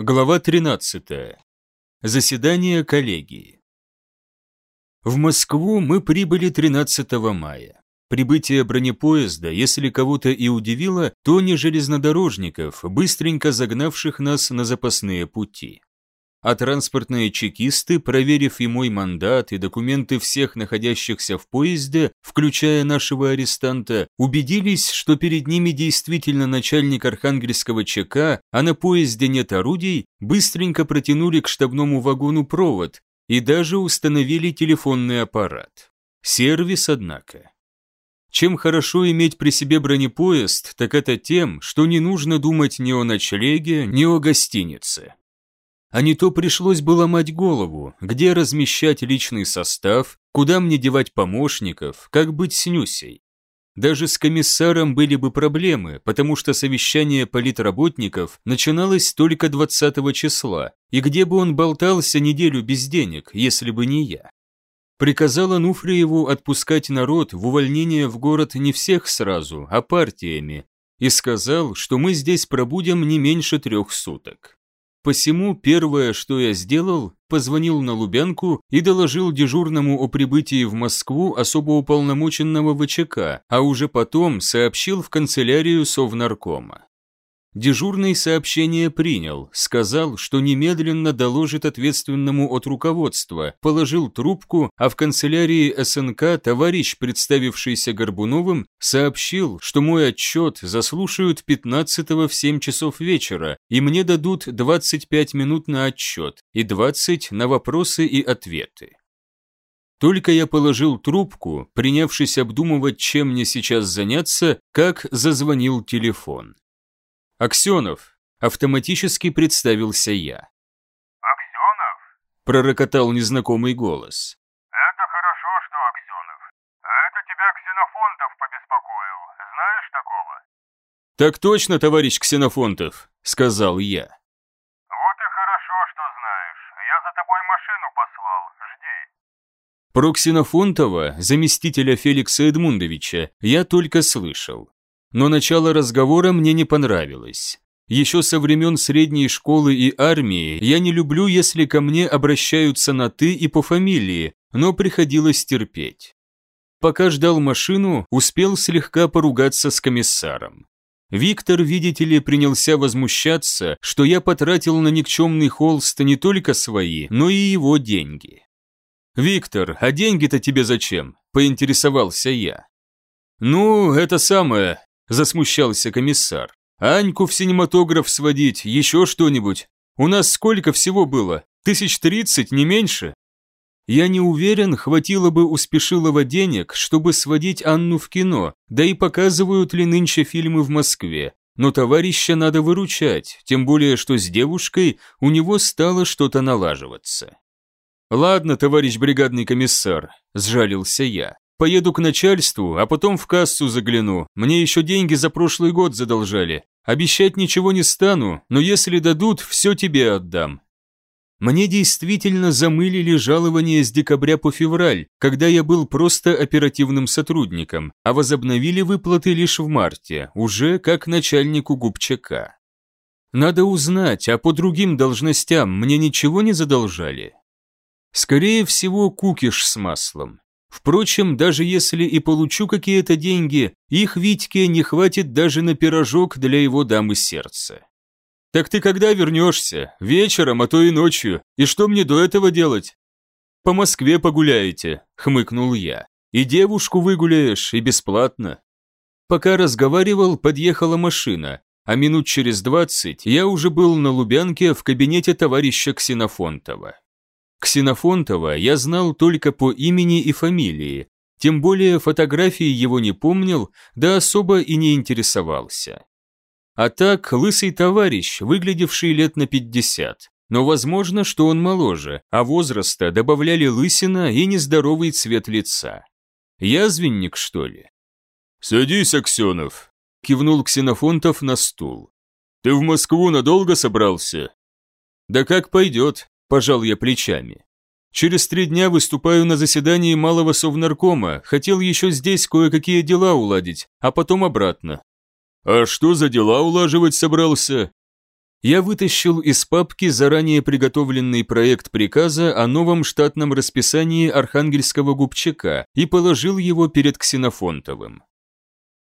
Глава 13. Заседание коллегии. В Москву мы прибыли 13 мая. Прибытие бронепоезда, если кого-то и удивило, то не железнодорожников, быстренько загнавших нас на запасные пути а транспортные чекисты, проверив и мой мандат, и документы всех находящихся в поезде, включая нашего арестанта, убедились, что перед ними действительно начальник архангельского ЧК, а на поезде нет орудий, быстренько протянули к штабному вагону провод и даже установили телефонный аппарат. Сервис, однако. Чем хорошо иметь при себе бронепоезд, так это тем, что не нужно думать ни о ночлеге, ни о гостинице а не то пришлось бы ломать голову, где размещать личный состав, куда мне девать помощников, как быть с Нюсей. Даже с комиссаром были бы проблемы, потому что совещание политработников начиналось только 20 числа, и где бы он болтался неделю без денег, если бы не я. Приказал Ануфриеву отпускать народ в увольнение в город не всех сразу, а партиями, и сказал, что мы здесь пробудем не меньше трех суток. Посему первое, что я сделал, позвонил на Лубянку и доложил дежурному о прибытии в Москву особо уполномоченного ВЧК, а уже потом сообщил в канцелярию Совнаркома. Дежурный сообщение принял, сказал, что немедленно доложит ответственному от руководства, положил трубку, а в канцелярии СНК товарищ, представившийся Горбуновым, сообщил, что мой отчет заслушают 15 в 7 часов вечера, и мне дадут 25 минут на отчет и 20 на вопросы и ответы. Только я положил трубку, принявшись обдумывать, чем мне сейчас заняться, как зазвонил телефон. «Аксенов!» – автоматически представился я. «Аксенов?» – пророкотал незнакомый голос. «Это хорошо, что Аксенов. Это тебя Ксенофонтов побеспокоил. Знаешь такого?» «Так точно, товарищ Ксенофонтов», – сказал я. «Вот и хорошо, что знаешь. Я за тобой машину послал. Жди». Про Ксенофонтова, заместителя Феликса Эдмундовича, я только слышал. Но начало разговора мне не понравилось. Еще со времен средней школы и армии я не люблю, если ко мне обращаются на «ты» и по фамилии, но приходилось терпеть. Пока ждал машину, успел слегка поругаться с комиссаром. Виктор, видите ли, принялся возмущаться, что я потратил на никчемный холст не только свои, но и его деньги. «Виктор, а деньги-то тебе зачем?» – поинтересовался я. «Ну, это самое, засмущался комиссар. «Аньку в синематограф сводить, еще что-нибудь. У нас сколько всего было? Тысяч тридцать, не меньше?» Я не уверен, хватило бы у Спешилова денег, чтобы сводить Анну в кино, да и показывают ли нынче фильмы в Москве. Но товарища надо выручать, тем более, что с девушкой у него стало что-то налаживаться. «Ладно, товарищ бригадный комиссар», – сжалился я. Поеду к начальству, а потом в кассу загляну. Мне еще деньги за прошлый год задолжали. Обещать ничего не стану, но если дадут, все тебе отдам. Мне действительно замылили жалование с декабря по февраль, когда я был просто оперативным сотрудником, а возобновили выплаты лишь в марте, уже как начальнику губчака. Надо узнать, а по другим должностям мне ничего не задолжали? Скорее всего, кукиш с маслом. Впрочем, даже если и получу какие-то деньги, их Витьке не хватит даже на пирожок для его дамы сердца. «Так ты когда вернешься? Вечером, а то и ночью. И что мне до этого делать?» «По Москве погуляете», — хмыкнул я. «И девушку выгуляешь, и бесплатно». Пока разговаривал, подъехала машина, а минут через двадцать я уже был на Лубянке в кабинете товарища Ксенофонтова. Ксенофонтова я знал только по имени и фамилии, тем более фотографии его не помнил, да особо и не интересовался. А так, лысый товарищ, выглядевший лет на 50, но возможно, что он моложе, а возраста добавляли лысина и нездоровый цвет лица. Язвенник, что ли? «Садись, Аксенов», – кивнул Ксенофонтов на стул. «Ты в Москву надолго собрался?» «Да как пойдет», Пожал я плечами. Через три дня выступаю на заседании малого совнаркома, хотел еще здесь кое-какие дела уладить, а потом обратно. А что за дела улаживать собрался? Я вытащил из папки заранее приготовленный проект приказа о новом штатном расписании архангельского губчака и положил его перед Ксенофонтовым.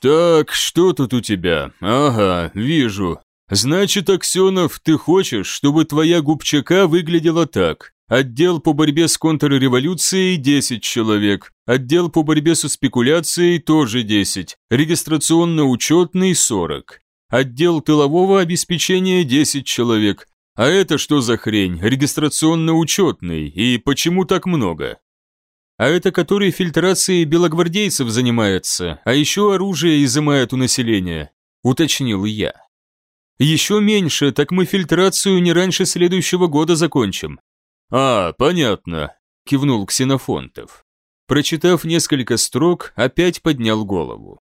«Так, что тут у тебя? Ага, вижу. Значит, Аксенов, ты хочешь, чтобы твоя губчака выглядела так. Отдел по борьбе с контрреволюцией – 10 человек. Отдел по борьбе со спекуляцией – тоже 10. Регистрационно-учетный – 40. Отдел тылового обеспечения 10 человек. А это что за хрень? Регистрационно-учетный. И почему так много? А это который фильтрацией белогвардейцев занимается, а еще оружие изымает у населения, уточнил я. Еще меньше, так мы фильтрацию не раньше следующего года закончим. А, понятно, кивнул Ксенофонтов. Прочитав несколько строк, опять поднял голову.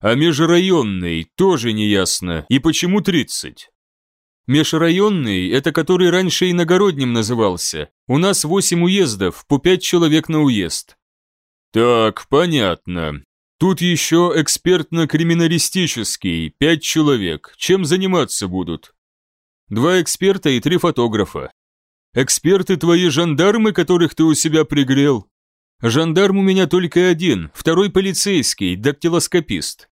А межрайонный тоже неясно. И почему 30? Межрайонный – это который раньше иногородним назывался. У нас 8 уездов, по 5 человек на уезд. Так, понятно. Тут еще экспертно-криминалистический, 5 человек. Чем заниматься будут? Два эксперта и три фотографа. Эксперты твои жандармы, которых ты у себя пригрел? Жандарм у меня только один, второй полицейский, дактилоскопист.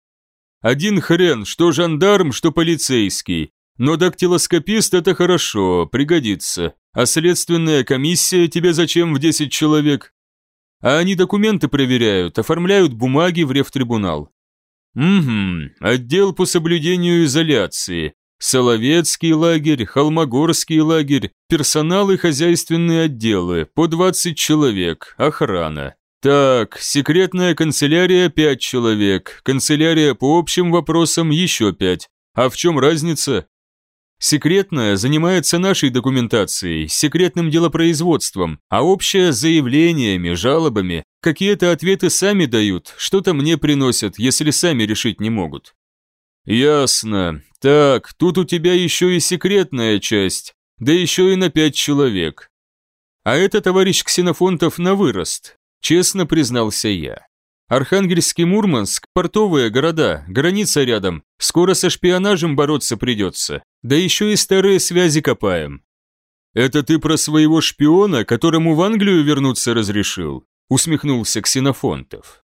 Один хрен, что жандарм, что полицейский. Но дактилоскопист это хорошо, пригодится. А следственная комиссия тебе зачем в 10 человек? А они документы проверяют, оформляют бумаги в рефтрибунал. Угу, отдел по соблюдению изоляции. Соловецкий лагерь, Холмогорский лагерь, персонал и хозяйственные отделы, по 20 человек, охрана. Так, секретная канцелярия 5 человек, канцелярия по общим вопросам еще 5. А в чем разница? Секретная занимается нашей документацией, секретным делопроизводством, а общая – заявлениями, жалобами. Какие-то ответы сами дают, что-то мне приносят, если сами решить не могут. Ясно. Так, тут у тебя еще и секретная часть, да еще и на пять человек. А это товарищ Ксенофонтов на вырост, честно признался я. Архангельский Мурманск, портовые города, граница рядом. Скоро со шпионажем бороться придется. Да еще и старые связи копаем. Это ты про своего шпиона, которому в Англию вернуться разрешил? Усмехнулся Ксенофонтов.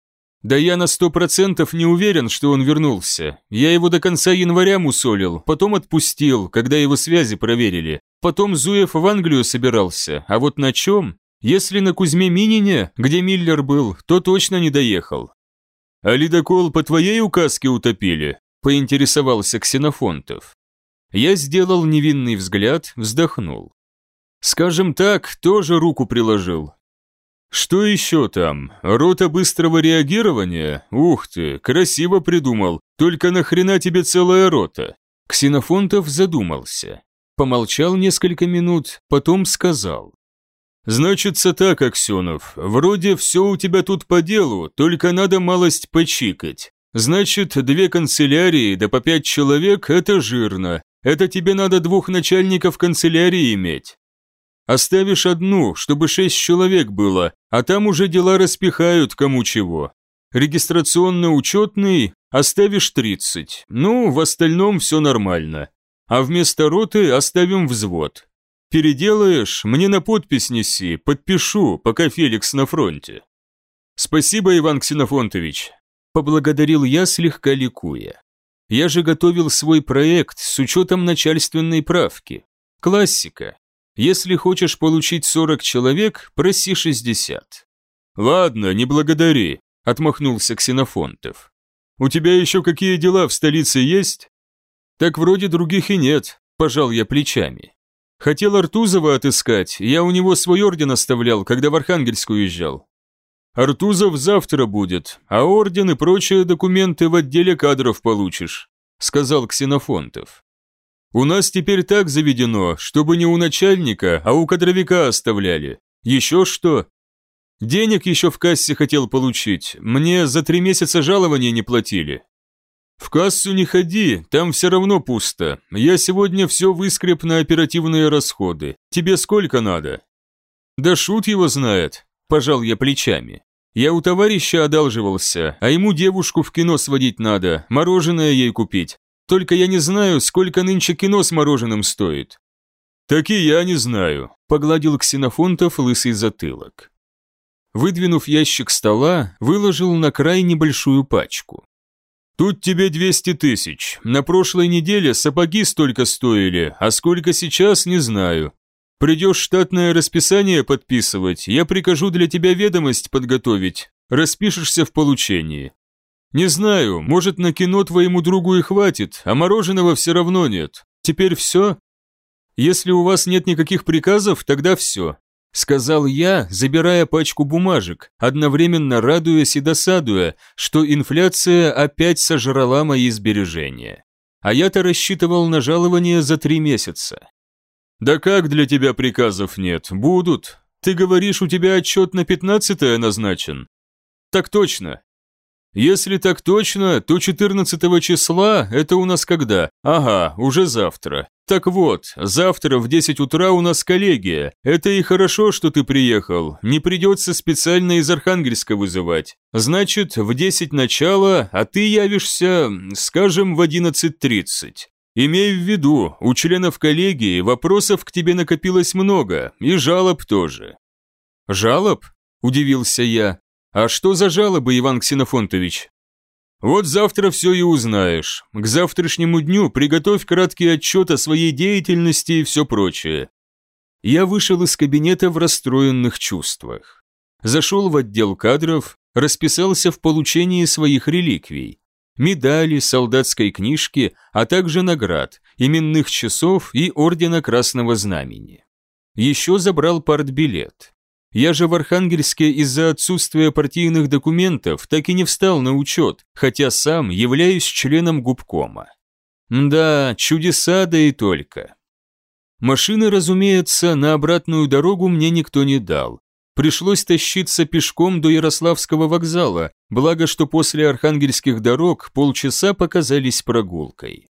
Да я на сто процентов не уверен, что он вернулся. Я его до конца января мусолил, потом отпустил, когда его связи проверили. Потом Зуев в Англию собирался, а вот на чем? Если на Кузьме Минине, где Миллер был, то точно не доехал. А ледокол по твоей указке утопили? Поинтересовался Ксенофонтов. Я сделал невинный взгляд, вздохнул. Скажем так, тоже руку приложил. Что еще там? Рота быстрого реагирования? Ух ты, красиво придумал. Только нахрена тебе целая рота? Ксенофонтов задумался. Помолчал несколько минут, потом сказал. «Значится так, Аксенов, вроде все у тебя тут по делу, только надо малость почикать. Значит, две канцелярии, да по пять человек – это жирно. Это тебе надо двух начальников канцелярии иметь. Оставишь одну, чтобы шесть человек было, а там уже дела распихают кому чего. Регистрационно-учетный оставишь 30, ну, в остальном все нормально. А вместо роты оставим взвод. Переделаешь, мне на подпись неси, подпишу, пока Феликс на фронте. Спасибо, Иван Ксенофонтович, поблагодарил я слегка ликуя. Я же готовил свой проект с учетом начальственной правки. Классика. Если хочешь получить 40 человек, проси 60. Ладно, не благодари, отмахнулся Ксенофонтов. У тебя еще какие дела в столице есть? Так вроде других и нет, пожал я плечами. Хотел Артузова отыскать, я у него свой орден оставлял, когда в Архангельск уезжал. Артузов завтра будет, а орден и прочие документы в отделе кадров получишь», сказал Ксенофонтов. «У нас теперь так заведено, чтобы не у начальника, а у кадровика оставляли. Еще что?» «Денег еще в кассе хотел получить, мне за три месяца жалования не платили. «В кассу не ходи, там все равно пусто. Я сегодня все выскреб на оперативные расходы. Тебе сколько надо?» «Да шут его знает», – пожал я плечами. «Я у товарища одалживался, а ему девушку в кино сводить надо, мороженое ей купить. Только я не знаю, сколько нынче кино с мороженым стоит». «Так и я не знаю», – погладил Ксенофонтов лысый затылок. Выдвинув ящик стола, выложил на край небольшую пачку. «Тут тебе 200 тысяч. На прошлой неделе сапоги столько стоили, а сколько сейчас, не знаю. Придешь штатное расписание подписывать, я прикажу для тебя ведомость подготовить, распишешься в получении. Не знаю, может на кино твоему другу и хватит, а мороженого все равно нет. Теперь все? Если у вас нет никаких приказов, тогда все. Сказал я, забирая пачку бумажек, одновременно радуясь и досадуя, что инфляция опять сожрала мои сбережения. А я-то рассчитывал на жалование за три месяца. «Да как для тебя приказов нет? Будут. Ты говоришь, у тебя отчет на пятнадцатое назначен?» «Так точно. Если так точно, то 14 числа это у нас когда? Ага, уже завтра. Так вот, завтра в 10 утра у нас коллегия. Это и хорошо, что ты приехал. Не придется специально из Архангельска вызывать. Значит, в 10 начало, а ты явишься, скажем, в 11.30. Имей в виду, у членов коллегии вопросов к тебе накопилось много, и жалоб тоже. Жалоб? Удивился я. «А что за жалобы, Иван Ксенофонтович?» «Вот завтра все и узнаешь. К завтрашнему дню приготовь краткий отчет о своей деятельности и все прочее». Я вышел из кабинета в расстроенных чувствах. Зашел в отдел кадров, расписался в получении своих реликвий. Медали, солдатской книжки, а также наград, именных часов и ордена Красного Знамени. Еще забрал партбилет. Я же в Архангельске из-за отсутствия партийных документов так и не встал на учет, хотя сам являюсь членом губкома. Да, чудеса да и только. Машины, разумеется, на обратную дорогу мне никто не дал. Пришлось тащиться пешком до Ярославского вокзала, благо что после архангельских дорог полчаса показались прогулкой.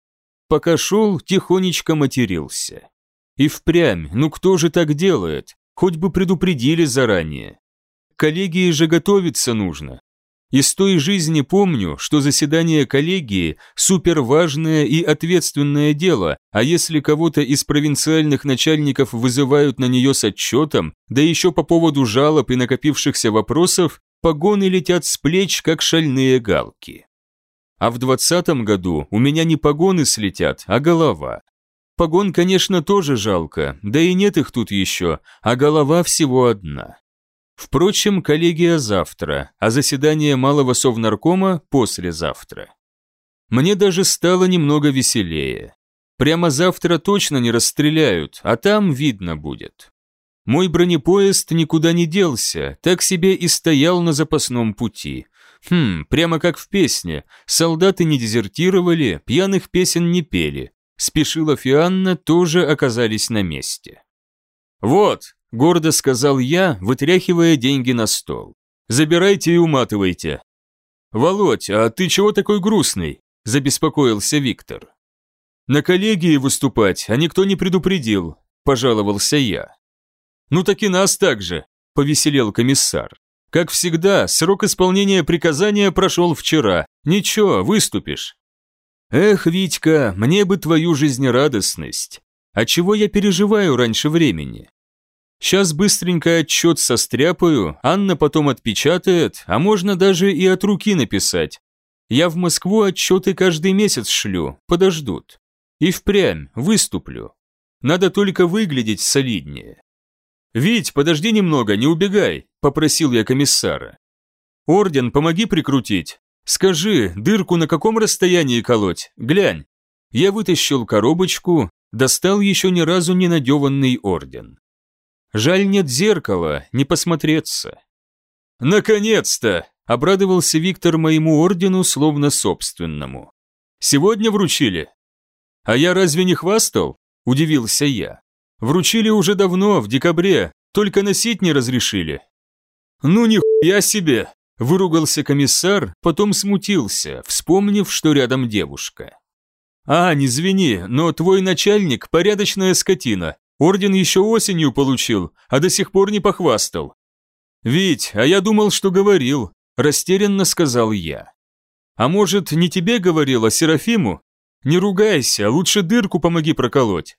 Пока шел, тихонечко матерился. И впрямь, ну кто же так делает? Хоть бы предупредили заранее. Коллегии же готовиться нужно. Из той жизни помню, что заседание коллегии – суперважное и ответственное дело, а если кого-то из провинциальных начальников вызывают на нее с отчетом, да еще по поводу жалоб и накопившихся вопросов, погоны летят с плеч, как шальные галки. А в двадцатом году у меня не погоны слетят, а голова. Погон, конечно, тоже жалко, да и нет их тут еще, а голова всего одна. Впрочем, коллегия завтра, а заседание малого совнаркома послезавтра. Мне даже стало немного веселее. Прямо завтра точно не расстреляют, а там видно будет. Мой бронепоезд никуда не делся, так себе и стоял на запасном пути. Хм, прямо как в песне. Солдаты не дезертировали, пьяных песен не пели. Спешилов и Анна тоже оказались на месте. «Вот», – гордо сказал я, вытряхивая деньги на стол. «Забирайте и уматывайте». «Володь, а ты чего такой грустный?» – забеспокоился Виктор. «На коллегии выступать, а никто не предупредил», – пожаловался я. «Ну так и нас так же», – повеселел комиссар. «Как всегда, срок исполнения приказания прошел вчера. Ничего, выступишь». Эх, Витька, мне бы твою жизнерадостность. А чего я переживаю раньше времени? Сейчас быстренько отчет состряпаю, Анна потом отпечатает, а можно даже и от руки написать. Я в Москву отчеты каждый месяц шлю, подождут. И впрямь выступлю. Надо только выглядеть солиднее. «Вить, подожди немного, не убегай», – попросил я комиссара. «Орден помоги прикрутить, «Скажи, дырку на каком расстоянии колоть? Глянь». Я вытащил коробочку, достал еще ни разу не надеванный орден. Жаль, нет зеркала, не посмотреться. «Наконец-то!» – обрадовался Виктор моему ордену, словно собственному. «Сегодня вручили?» «А я разве не хвастал?» – удивился я. «Вручили уже давно, в декабре, только носить не разрешили». «Ну нихуя себе!» Выругался комиссар, потом смутился, вспомнив, что рядом девушка. «А, не звени, но твой начальник – порядочная скотина. Орден еще осенью получил, а до сих пор не похвастал». «Вить, а я думал, что говорил», – растерянно сказал я. «А может, не тебе говорил, а Серафиму? Не ругайся, лучше дырку помоги проколоть.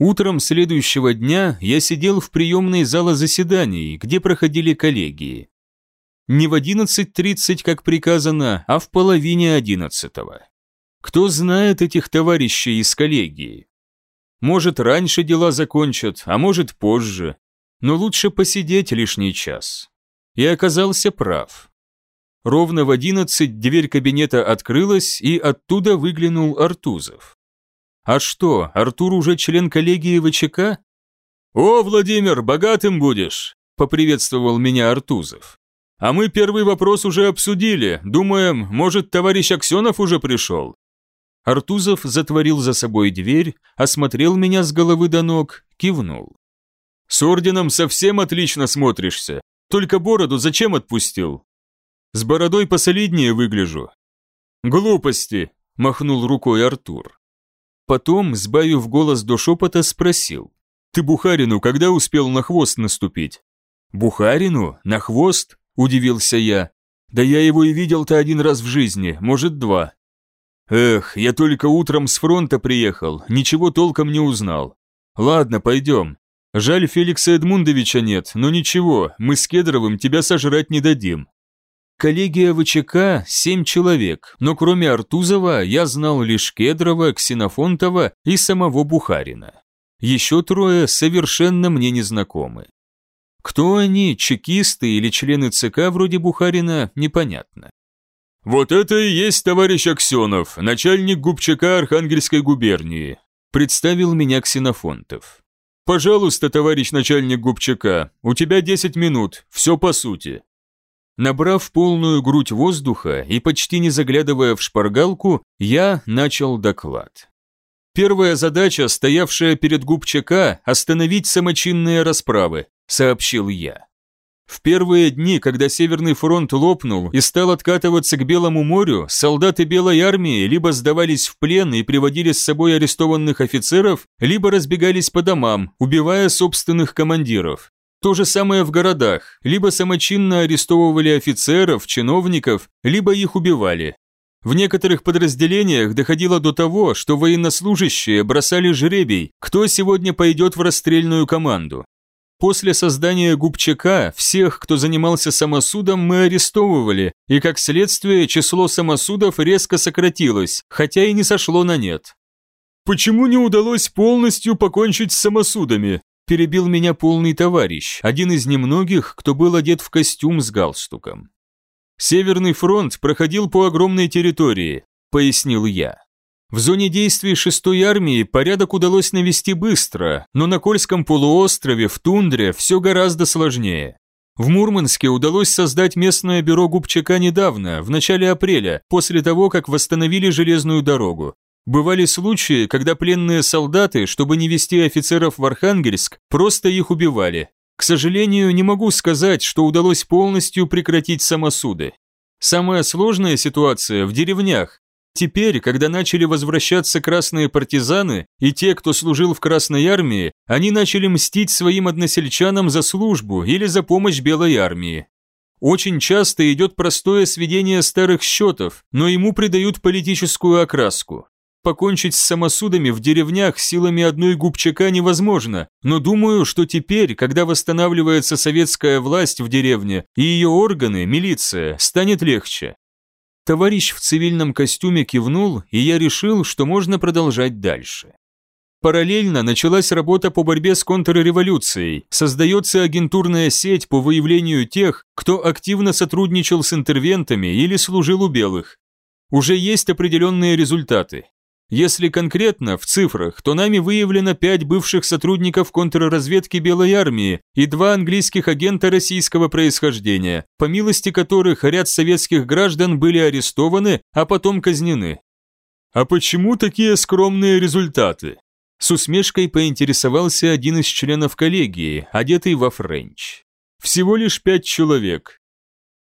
Утром следующего дня я сидел в приемной зала заседаний, где проходили коллегии. Не в 11.30, как приказано, а в половине одиннадцатого. Кто знает этих товарищей из коллегии? Может, раньше дела закончат, а может, позже. Но лучше посидеть лишний час. И оказался прав. Ровно в одиннадцать дверь кабинета открылась, и оттуда выглянул Артузов. А что, Артур уже член коллегии ВЧК? «О, Владимир, богатым будешь!» – поприветствовал меня Артузов. «А мы первый вопрос уже обсудили. Думаем, может, товарищ Аксенов уже пришел?» Артузов затворил за собой дверь, осмотрел меня с головы до ног, кивнул. «С орденом совсем отлично смотришься. Только бороду зачем отпустил?» «С бородой посолиднее выгляжу». «Глупости», – махнул рукой Артур. Потом, сбавив голос до шепота, спросил. «Ты Бухарину когда успел на хвост наступить?» «Бухарину? На хвост?» – удивился я. «Да я его и видел-то один раз в жизни, может, два». «Эх, я только утром с фронта приехал, ничего толком не узнал. Ладно, пойдем. Жаль, Феликса Эдмундовича нет, но ничего, мы с Кедровым тебя сожрать не дадим. Коллегия ВЧК – семь человек, но кроме Артузова я знал лишь Кедрова, Ксенофонтова и самого Бухарина. Еще трое совершенно мне незнакомы. Кто они, чекисты или члены ЦК вроде Бухарина, непонятно. «Вот это и есть товарищ Аксенов, начальник губчака Архангельской губернии», представил меня Ксенофонтов. «Пожалуйста, товарищ начальник губчака, у тебя 10 минут, все по сути». Набрав полную грудь воздуха и почти не заглядывая в шпаргалку, я начал доклад. Первая задача, стоявшая перед ГУПЧК, остановить самочинные расправы, сообщил я. В первые дни, когда Северный фронт лопнул и стал откатываться к Белому морю, солдаты Белой армии либо сдавались в плен и приводили с собой арестованных офицеров, либо разбегались по домам, убивая собственных командиров. То же самое в городах, либо самочинно арестовывали офицеров, чиновников, либо их убивали. В некоторых подразделениях доходило до того, что военнослужащие бросали жребий, кто сегодня пойдет в расстрельную команду. После создания ГУПЧК всех, кто занимался самосудом, мы арестовывали, и как следствие число самосудов резко сократилось, хотя и не сошло на нет. «Почему не удалось полностью покончить с самосудами?» перебил меня полный товарищ, один из немногих, кто был одет в костюм с галстуком. «Северный фронт проходил по огромной территории», – пояснил я. В зоне действий 6-й армии порядок удалось навести быстро, но на Кольском полуострове, в тундре, все гораздо сложнее. В Мурманске удалось создать местное бюро Губчака недавно, в начале апреля, после того, как восстановили железную дорогу. Бывали случаи, когда пленные солдаты, чтобы не вести офицеров в Архангельск, просто их убивали. К сожалению, не могу сказать, что удалось полностью прекратить самосуды. Самая сложная ситуация в деревнях. Теперь, когда начали возвращаться красные партизаны и те, кто служил в Красной армии, они начали мстить своим односельчанам за службу или за помощь Белой армии. Очень часто идет простое сведение старых счетов, но ему придают политическую окраску. Покончить с самосудами в деревнях силами одной губчака невозможно, но думаю, что теперь, когда восстанавливается советская власть в деревне и ее органы, милиция, станет легче. Товарищ в цивильном костюме кивнул, и я решил, что можно продолжать дальше. Параллельно началась работа по борьбе с контрреволюцией, создается агентурная сеть по выявлению тех, кто активно сотрудничал с интервентами или служил у белых. Уже есть определенные результаты. Если конкретно, в цифрах, то нами выявлено пять бывших сотрудников контрразведки Белой армии и два английских агента российского происхождения, по милости которых ряд советских граждан были арестованы, а потом казнены. А почему такие скромные результаты? С усмешкой поинтересовался один из членов коллегии, одетый во френч. Всего лишь пять человек.